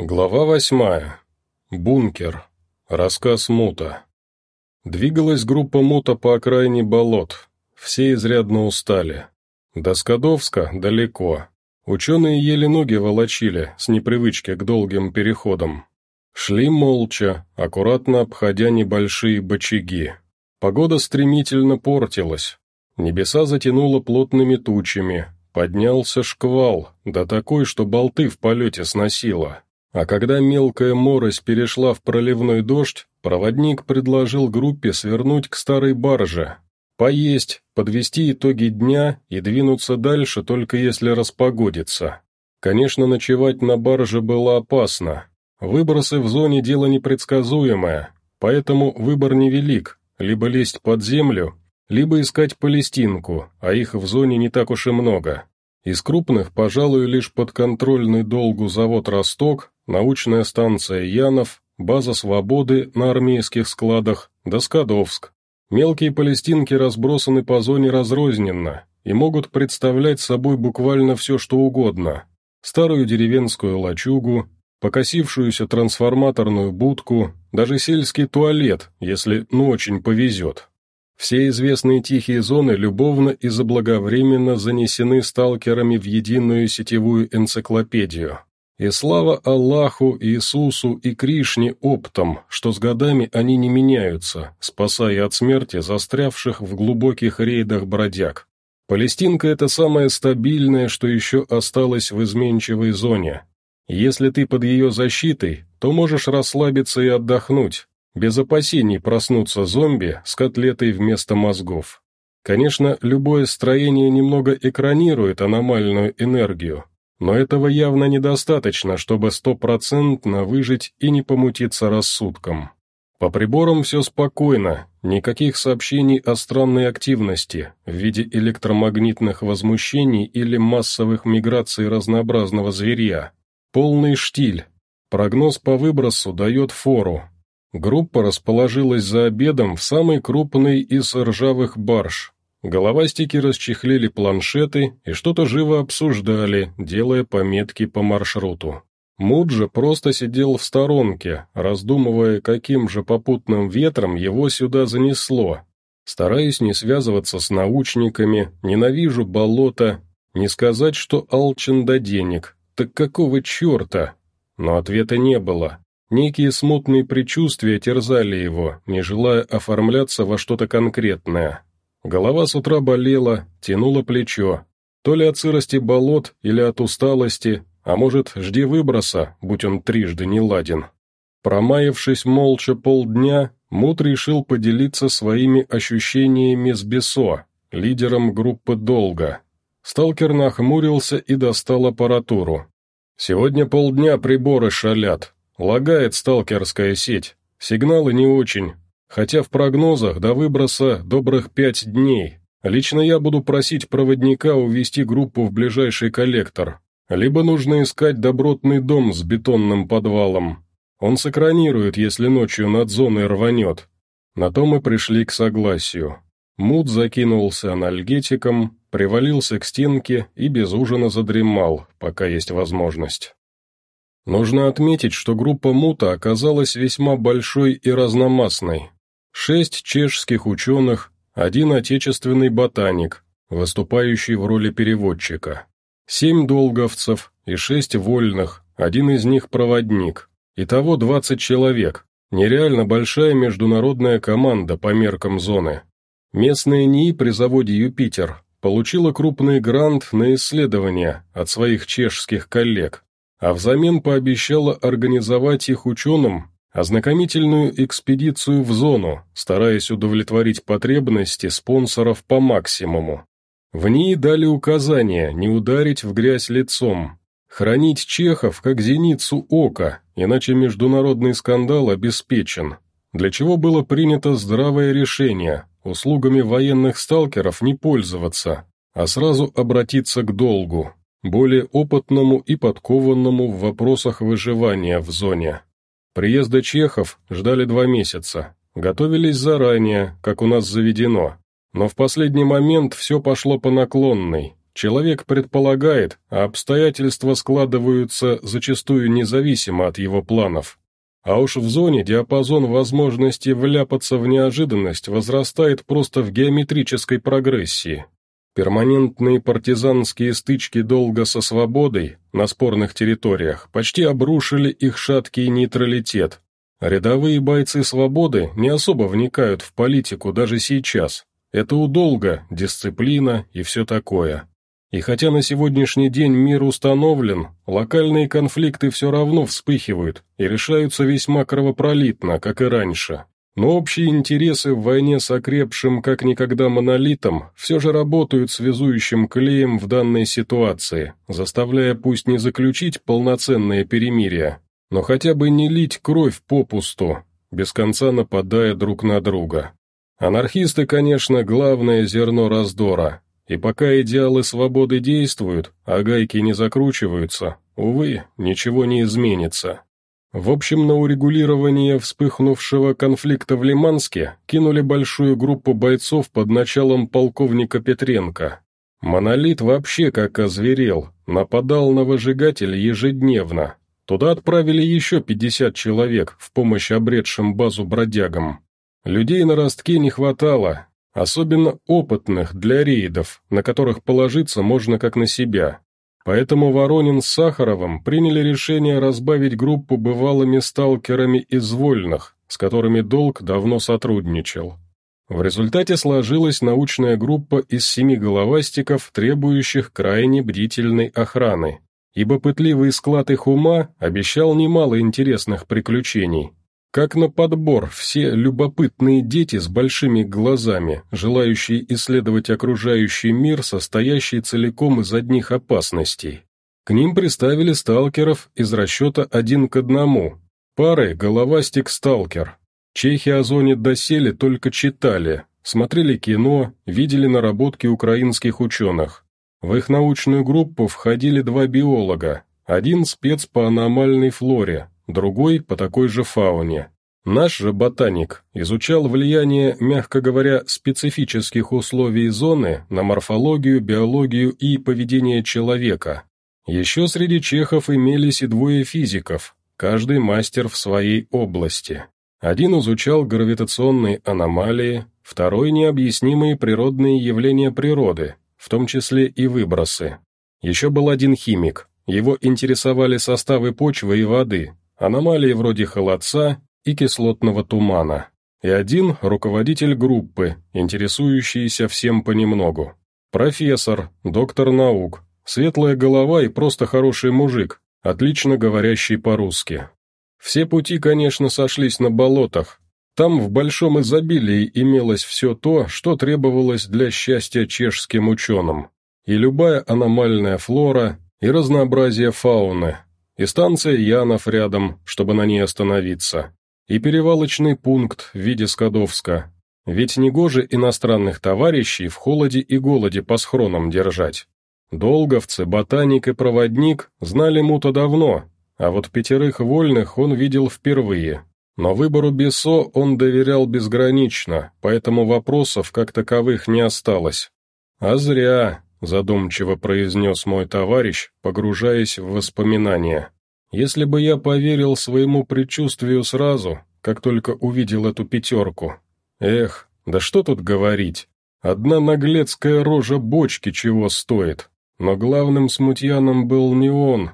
Глава восьмая. Бункер. Рассказ Мута. Двигалась группа Мута по окраине болот. Все изрядно устали. До Скадовска далеко. Ученые еле ноги волочили, с непривычки к долгим переходам. Шли молча, аккуратно обходя небольшие бочаги. Погода стремительно портилась. Небеса затянуло плотными тучами. Поднялся шквал, да такой, что болты в полете сносило. А когда мелкая морось перешла в проливной дождь, проводник предложил группе свернуть к старой барже, поесть, подвести итоги дня и двинуться дальше, только если распогодится. Конечно, ночевать на барже было опасно. Выбросы в зоне дело непредсказуемое, поэтому выбор невелик, либо лезть под землю, либо искать Палестинку, а их в зоне не так уж и много. Из крупных, пожалуй, лишь подконтрольный долгу завод «Росток», научная станция «Янов», база «Свободы» на армейских складах, Доскадовск. Мелкие палестинки разбросаны по зоне разрозненно и могут представлять собой буквально все, что угодно. Старую деревенскую лачугу, покосившуюся трансформаторную будку, даже сельский туалет, если ну очень повезет. Все известные тихие зоны любовно и заблаговременно занесены сталкерами в единую сетевую энциклопедию. И слава Аллаху, Иисусу и Кришне оптом, что с годами они не меняются, спасая от смерти застрявших в глубоких рейдах бродяг. Палестинка – это самое стабильное, что еще осталось в изменчивой зоне. Если ты под ее защитой, то можешь расслабиться и отдохнуть, без опасений проснуться зомби с котлетой вместо мозгов. Конечно, любое строение немного экранирует аномальную энергию, но этого явно недостаточно, чтобы стопроцентно выжить и не помутиться рассудком. По приборам все спокойно, никаких сообщений о странной активности в виде электромагнитных возмущений или массовых миграций разнообразного зверья. Полный штиль. Прогноз по выбросу дает фору. Группа расположилась за обедом в самой крупной из ржавых барж, Головастики расчехлили планшеты и что-то живо обсуждали, делая пометки по маршруту. Муджа просто сидел в сторонке, раздумывая, каким же попутным ветром его сюда занесло. Стараюсь не связываться с научниками, ненавижу болото, не сказать, что алчен до денег. Так какого черта? Но ответа не было. Некие смутные предчувствия терзали его, не желая оформляться во что-то конкретное. Голова с утра болела, тянуло плечо. То ли от сырости болот, или от усталости, а может, жди выброса, будь он трижды не ладен. Промаявшись молча полдня, Мут решил поделиться своими ощущениями с Бесо, лидером группы «Долго». Сталкер нахмурился и достал аппаратуру. «Сегодня полдня приборы шалят. Лагает сталкерская сеть. Сигналы не очень, Хотя в прогнозах до выброса добрых пять дней. Лично я буду просить проводника увести группу в ближайший коллектор. Либо нужно искать добротный дом с бетонным подвалом. Он сэкранирует, если ночью над зоной рванет. На то мы пришли к согласию. Мут закинулся анальгетиком, привалился к стенке и без ужина задремал, пока есть возможность. Нужно отметить, что группа Мута оказалась весьма большой и разномастной шесть чешских ученых, один отечественный ботаник, выступающий в роли переводчика, семь долговцев и шесть вольных, один из них проводник. Итого двадцать человек, нереально большая международная команда по меркам зоны. Местная НИИ при заводе «Юпитер» получила крупный грант на исследования от своих чешских коллег, а взамен пообещала организовать их ученым ознакомительную экспедицию в зону, стараясь удовлетворить потребности спонсоров по максимуму. В ней дали указание не ударить в грязь лицом, хранить чехов как зеницу ока, иначе международный скандал обеспечен, для чего было принято здравое решение услугами военных сталкеров не пользоваться, а сразу обратиться к долгу, более опытному и подкованному в вопросах выживания в зоне. Приезда чехов ждали два месяца, готовились заранее, как у нас заведено. Но в последний момент все пошло по наклонной. человек предполагает, а обстоятельства складываются зачастую независимо от его планов. А уж в зоне диапазон возможности вляпаться в неожиданность возрастает просто в геометрической прогрессии. Перманентные партизанские стычки долго со свободой на спорных территориях почти обрушили их шаткий нейтралитет. Рядовые бойцы свободы не особо вникают в политику даже сейчас. Это удолго, дисциплина и все такое. И хотя на сегодняшний день мир установлен, локальные конфликты все равно вспыхивают и решаются весьма кровопролитно, как и раньше. Но общие интересы в войне с окрепшим как никогда монолитом все же работают связующим клеем в данной ситуации, заставляя пусть не заключить полноценное перемирие, но хотя бы не лить кровь попусту, без конца нападая друг на друга. Анархисты, конечно, главное зерно раздора, и пока идеалы свободы действуют, а гайки не закручиваются, увы, ничего не изменится. В общем, на урегулирование вспыхнувшего конфликта в Лиманске кинули большую группу бойцов под началом полковника Петренко. Монолит вообще как озверел, нападал на выжигатель ежедневно. Туда отправили еще 50 человек в помощь обретшим базу бродягам. Людей на ростке не хватало, особенно опытных для рейдов, на которых положиться можно как на себя. Поэтому Воронин с Сахаровым приняли решение разбавить группу бывалыми сталкерами из вольных, с которыми Долг давно сотрудничал. В результате сложилась научная группа из семи головастиков, требующих крайне бдительной охраны, ибо пытливый склад их ума обещал немало интересных приключений, как на подбор все любопытные дети с большими глазами, желающие исследовать окружающий мир, состоящий целиком из одних опасностей. К ним приставили сталкеров из расчета один к одному, пары головастик-сталкер. Чехи о зоне доселе только читали, смотрели кино, видели наработки украинских ученых. В их научную группу входили два биолога, один спец по аномальной флоре, другой по такой же фауне. Наш же ботаник изучал влияние, мягко говоря, специфических условий зоны на морфологию, биологию и поведение человека. Еще среди чехов имелись и двое физиков, каждый мастер в своей области. Один изучал гравитационные аномалии, второй – необъяснимые природные явления природы, в том числе и выбросы. Еще был один химик, его интересовали составы почвы и воды, аномалии вроде холодца и кислотного тумана, и один руководитель группы, интересующийся всем понемногу. Профессор, доктор наук, светлая голова и просто хороший мужик, отлично говорящий по-русски. Все пути, конечно, сошлись на болотах. Там в большом изобилии имелось все то, что требовалось для счастья чешским ученым. И любая аномальная флора, и разнообразие фауны, и станция Янов рядом, чтобы на ней остановиться, и перевалочный пункт в виде Скадовска. Ведь негоже иностранных товарищей в холоде и голоде по схронам держать. Долговцы, ботаник и проводник знали Мута давно, а вот пятерых вольных он видел впервые. Но выбору Бесо он доверял безгранично, поэтому вопросов как таковых не осталось. А зря, задумчиво произнес мой товарищ, погружаясь в воспоминания. Если бы я поверил своему предчувствию сразу, как только увидел эту пятерку. Эх, да что тут говорить. Одна наглецкая рожа бочки чего стоит. Но главным смутьяном был не он.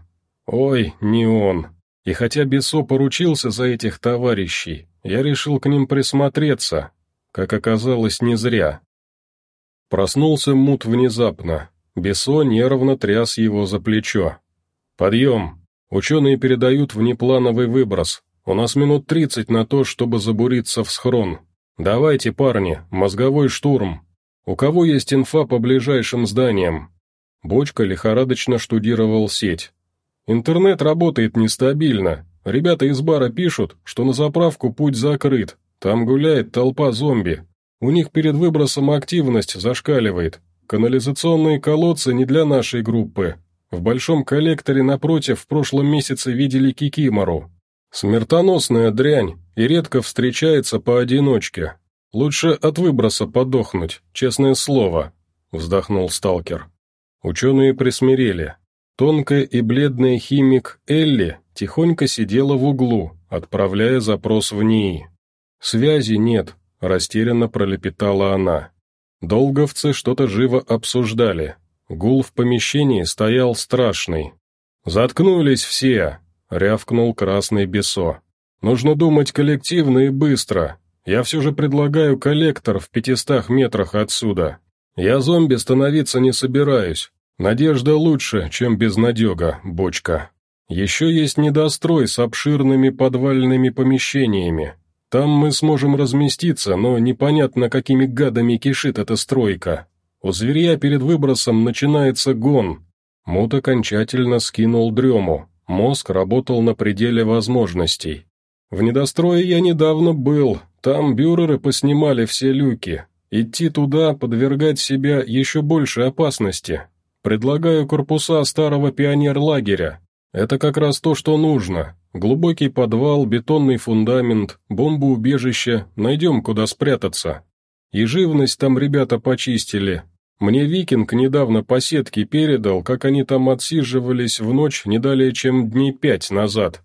Ой, не он. И хотя Бесо поручился за этих товарищей, я решил к ним присмотреться. Как оказалось, не зря. Проснулся Мут внезапно. Бесо нервно тряс его за плечо. «Подъем! Ученые передают внеплановый выброс. У нас минут тридцать на то, чтобы забуриться в схрон. Давайте, парни, мозговой штурм. У кого есть инфа по ближайшим зданиям?» Бочка лихорадочно штудировал сеть. «Интернет работает нестабильно. Ребята из бара пишут, что на заправку путь закрыт. Там гуляет толпа зомби. У них перед выбросом активность зашкаливает. Канализационные колодцы не для нашей группы. В большом коллекторе напротив в прошлом месяце видели кикимору. Смертоносная дрянь и редко встречается поодиночке. Лучше от выброса подохнуть, честное слово», — вздохнул сталкер. Ученые присмирели. Тонкая и бледная химик Элли тихонько сидела в углу, отправляя запрос в НИИ. «Связи нет», — растерянно пролепетала она. Долговцы что-то живо обсуждали. Гул в помещении стоял страшный. «Заткнулись все!» — рявкнул красный бесо. «Нужно думать коллективно и быстро. Я все же предлагаю коллектор в пятистах метрах отсюда. Я зомби становиться не собираюсь. Надежда лучше, чем безнадега, бочка. Еще есть недострой с обширными подвальными помещениями. Там мы сможем разместиться, но непонятно, какими гадами кишит эта стройка. У зверя перед выбросом начинается гон. Мут окончательно скинул дрему. Мозг работал на пределе возможностей. В недострое я недавно был, там бюреры поснимали все люки. Идти туда, подвергать себя еще большей опасности. Предлагаю корпуса старого пионерлагеря. Это как раз то, что нужно. Глубокий подвал, бетонный фундамент, бомбоубежище, найдем куда спрятаться. И живность там ребята почистили. Мне викинг недавно по сетке передал, как они там отсиживались в ночь не далее, чем дней пять назад.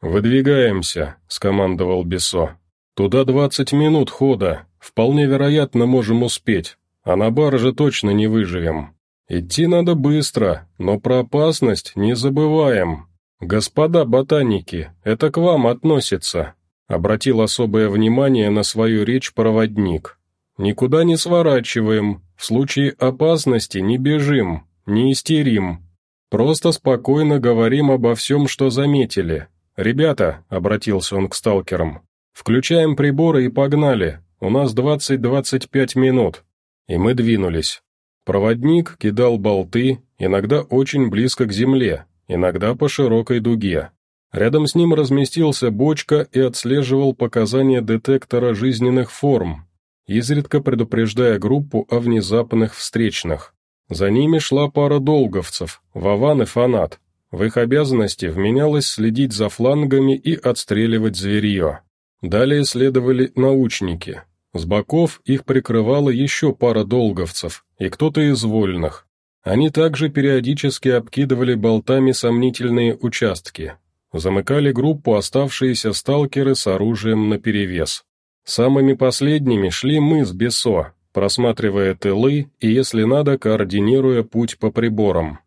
«Выдвигаемся», — скомандовал Бесо. «Туда двадцать минут хода, вполне вероятно, можем успеть, а на барже точно не выживем. Идти надо быстро, но про опасность не забываем. Господа ботаники, это к вам относится», — обратил особое внимание на свою речь проводник. «Никуда не сворачиваем, в случае опасности не бежим, не истерим. Просто спокойно говорим обо всем, что заметили. Ребята», — обратился он к сталкерам, «Включаем приборы и погнали. У нас 20-25 минут». И мы двинулись. Проводник кидал болты, иногда очень близко к земле, иногда по широкой дуге. Рядом с ним разместился бочка и отслеживал показания детектора жизненных форм, изредка предупреждая группу о внезапных встречных. За ними шла пара долговцев, Вован и Фанат. В их обязанности вменялось следить за флангами и отстреливать зверье. Далее следовали научники. С боков их прикрывала еще пара долговцев и кто-то из вольных. Они также периодически обкидывали болтами сомнительные участки. Замыкали группу оставшиеся сталкеры с оружием наперевес. Самыми последними шли мы с Бесо, просматривая тылы и, если надо, координируя путь по приборам.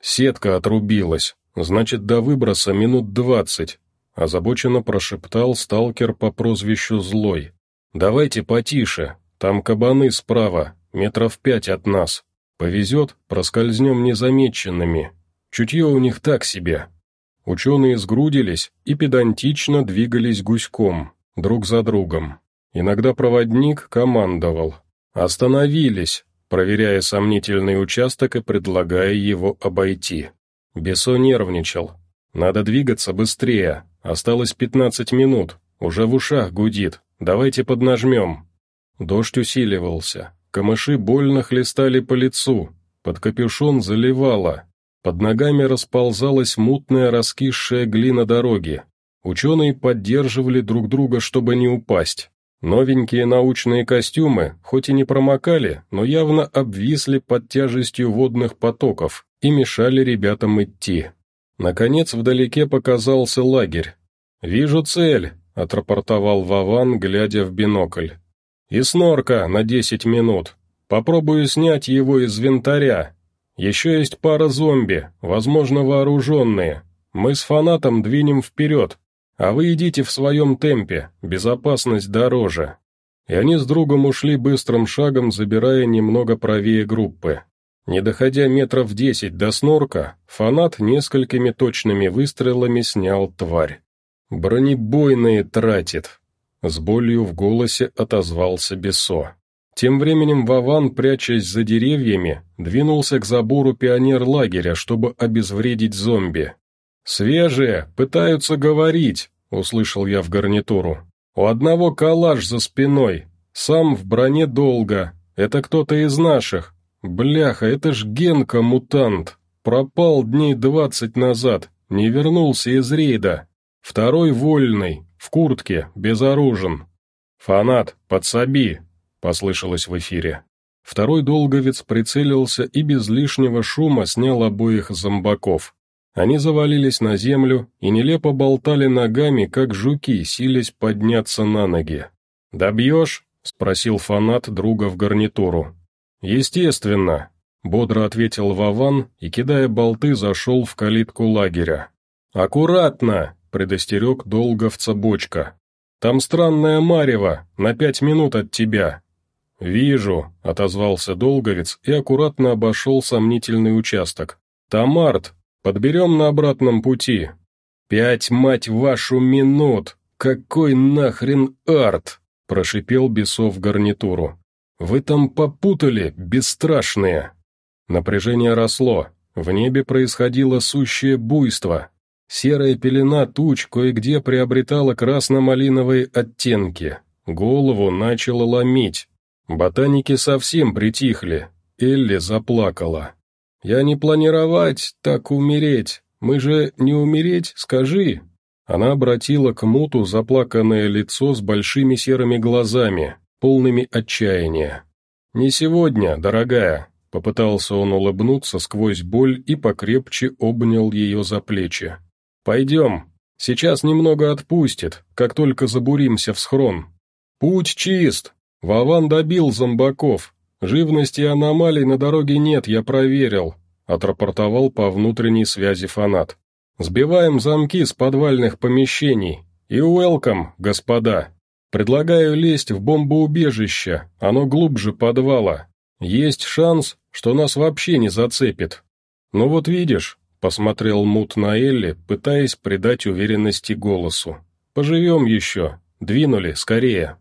Сетка отрубилась, значит, до выброса минут двадцать, Озабоченно прошептал сталкер по прозвищу Злой. «Давайте потише, там кабаны справа, метров пять от нас. Повезет, проскользнем незамеченными. Чутье у них так себе». Ученые сгрудились и педантично двигались гуськом, друг за другом. Иногда проводник командовал. «Остановились», проверяя сомнительный участок и предлагая его обойти. Бесо нервничал. «Надо двигаться быстрее, Осталось пятнадцать минут, уже в ушах гудит, давайте поднажмем. Дождь усиливался, камыши больно хлестали по лицу, под капюшон заливало, под ногами расползалась мутная раскисшая глина дороги. Ученые поддерживали друг друга, чтобы не упасть. Новенькие научные костюмы, хоть и не промокали, но явно обвисли под тяжестью водных потоков и мешали ребятам идти. Наконец вдалеке показался лагерь. «Вижу цель», — отрапортовал Вован, глядя в бинокль. «И снорка на десять минут. Попробую снять его из винтаря. Еще есть пара зомби, возможно, вооруженные. Мы с фанатом двинем вперед, а вы идите в своем темпе, безопасность дороже». И они с другом ушли быстрым шагом, забирая немного правее группы. Не доходя метров десять до снорка, фанат несколькими точными выстрелами снял тварь. «Бронебойные тратит», — с болью в голосе отозвался Бесо. Тем временем Вован, прячась за деревьями, двинулся к забору пионер-лагеря, чтобы обезвредить зомби. «Свежие, пытаются говорить», — услышал я в гарнитуру. «У одного калаш за спиной, сам в броне долго, это кто-то из наших, «Бляха, это ж Генка-мутант! Пропал дней двадцать назад, не вернулся из рейда. Второй вольный, в куртке, безоружен. Фанат, подсоби!» — послышалось в эфире. Второй долговец прицелился и без лишнего шума снял обоих зомбаков. Они завалились на землю и нелепо болтали ногами, как жуки, силясь подняться на ноги. «Добьешь?» — спросил фанат друга в гарнитуру. «Естественно», — бодро ответил Вован и, кидая болты, зашел в калитку лагеря. «Аккуратно!» — предостерег долговца бочка. «Там странная марево, на пять минут от тебя». «Вижу», — отозвался долговец и аккуратно обошел сомнительный участок. «Там арт, подберем на обратном пути». «Пять, мать вашу, минут! Какой нахрен арт?» — прошипел Бесов гарнитуру. «Вы там попутали, бесстрашные!» Напряжение росло, в небе происходило сущее буйство. Серая пелена туч кое-где приобретала красно-малиновые оттенки. Голову начало ломить. Ботаники совсем притихли. Элли заплакала. «Я не планировать так умереть. Мы же не умереть, скажи!» Она обратила к Муту заплаканное лицо с большими серыми глазами, полными отчаяния. «Не сегодня, дорогая», — попытался он улыбнуться сквозь боль и покрепче обнял ее за плечи. «Пойдем, сейчас немного отпустит, как только забуримся в схрон. Путь чист, Вован добил зомбаков, живности и аномалий на дороге нет, я проверил», — отрапортовал по внутренней связи фанат. Сбиваем замки с подвальных помещений. И уэлком, господа. Предлагаю лезть в бомбоубежище, оно глубже подвала. Есть шанс, что нас вообще не зацепит. Ну вот видишь, посмотрел Мут на Элли, пытаясь придать уверенности голосу. Поживем еще. Двинули, скорее.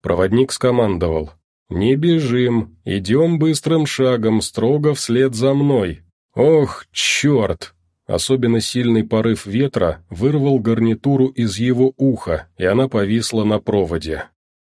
Проводник скомандовал. «Не бежим, идем быстрым шагом, строго вслед за мной. Ох, черт!» Особенно сильный порыв ветра вырвал гарнитуру из его уха, и она повисла на проводе.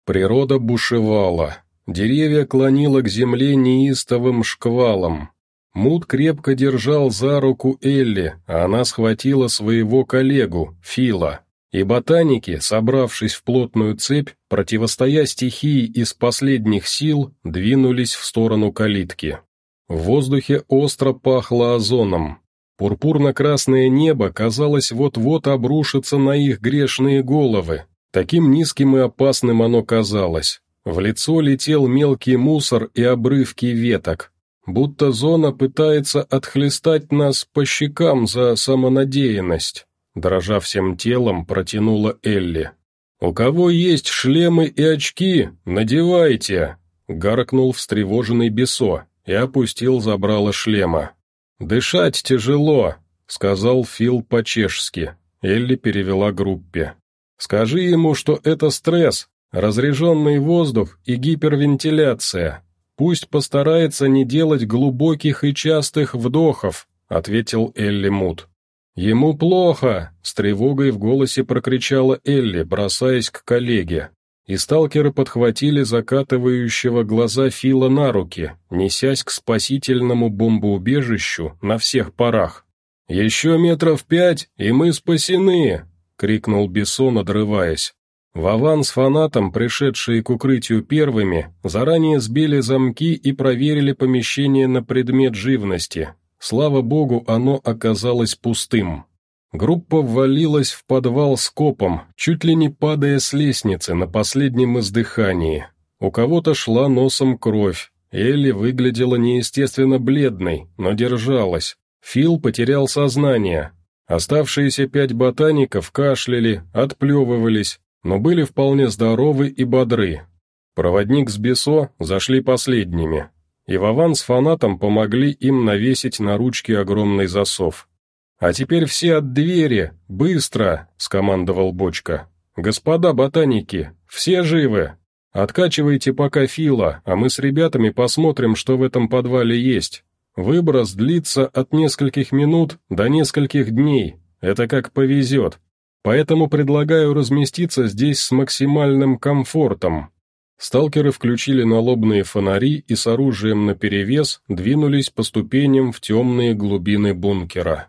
Природа бушевала. Деревья клонило к земле неистовым шквалом. Мут крепко держал за руку Элли, а она схватила своего коллегу, Фила. И ботаники, собравшись в плотную цепь, противостоя стихии из последних сил, двинулись в сторону калитки. В воздухе остро пахло озоном, Пурпурно-красное небо, казалось, вот-вот обрушится на их грешные головы. Таким низким и опасным оно казалось. В лицо летел мелкий мусор и обрывки веток. Будто зона пытается отхлестать нас по щекам за самонадеянность. Дрожа всем телом, протянула Элли. «У кого есть шлемы и очки, надевайте!» Гаркнул встревоженный Бесо и опустил забрало шлема. «Дышать тяжело», — сказал Фил по-чешски. Элли перевела группе. «Скажи ему, что это стресс, разряженный воздух и гипервентиляция. Пусть постарается не делать глубоких и частых вдохов», — ответил Элли Мут. «Ему плохо!» — с тревогой в голосе прокричала Элли, бросаясь к коллеге и сталкеры подхватили закатывающего глаза Фила на руки, несясь к спасительному бомбоубежищу на всех парах. «Еще метров пять, и мы спасены!» — крикнул Бессон, надрываясь. Вован с фанатом, пришедшие к укрытию первыми, заранее сбили замки и проверили помещение на предмет живности. Слава богу, оно оказалось пустым. Группа ввалилась в подвал с копом, чуть ли не падая с лестницы на последнем издыхании. У кого-то шла носом кровь. Элли выглядела неестественно бледной, но держалась. Фил потерял сознание. Оставшиеся пять ботаников кашляли, отплевывались, но были вполне здоровы и бодры. Проводник с Бесо зашли последними, и Вован с фанатом помогли им навесить на ручки огромный засов. «А теперь все от двери, быстро!» — скомандовал Бочка. «Господа ботаники, все живы! Откачивайте пока Фила, а мы с ребятами посмотрим, что в этом подвале есть. Выброс длится от нескольких минут до нескольких дней, это как повезет. Поэтому предлагаю разместиться здесь с максимальным комфортом». Сталкеры включили налобные фонари и с оружием наперевес двинулись по ступеням в темные глубины бункера.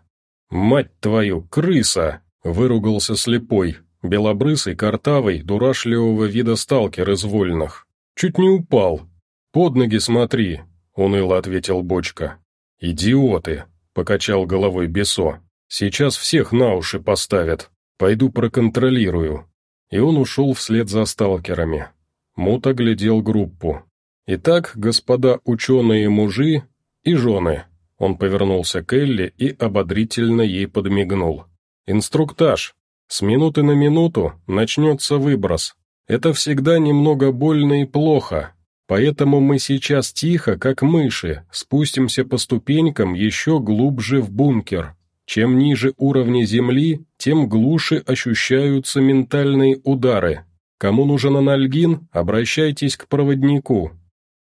«Мать твою, крыса!» — выругался слепой, белобрысый, картавый, дурашливого вида сталкер из вольных. «Чуть не упал. «Под ноги смотри», — уныло ответил Бочка. «Идиоты», — покачал головой Бесо. «Сейчас всех на уши поставят. Пойду проконтролирую». И он ушел вслед за сталкерами. Мут оглядел группу. «Итак, господа ученые-мужи и жены». Он повернулся к Элли и ободрительно ей подмигнул. «Инструктаж. С минуты на минуту начнется выброс. Это всегда немного больно и плохо, поэтому мы сейчас тихо, как мыши, спустимся по ступенькам еще глубже в бункер. Чем ниже уровня земли, тем глуше ощущаются ментальные удары. Кому нужен анальгин, обращайтесь к проводнику.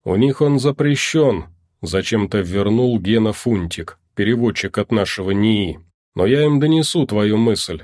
У них он запрещен, зачем-то вернул Гена Фунтик, переводчик от нашего НИИ. Но я им донесу твою мысль.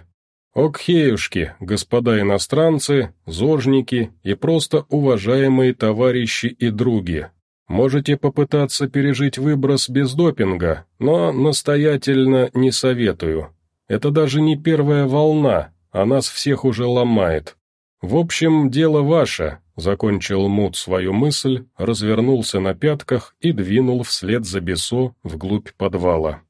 Окхеюшки, господа иностранцы, зожники и просто уважаемые товарищи и други. Можете попытаться пережить выброс без допинга, но настоятельно не советую. Это даже не первая волна, а нас всех уже ломает. В общем, дело ваше, закончил Мут свою мысль, развернулся на пятках и двинул вслед за Бесо вглубь подвала.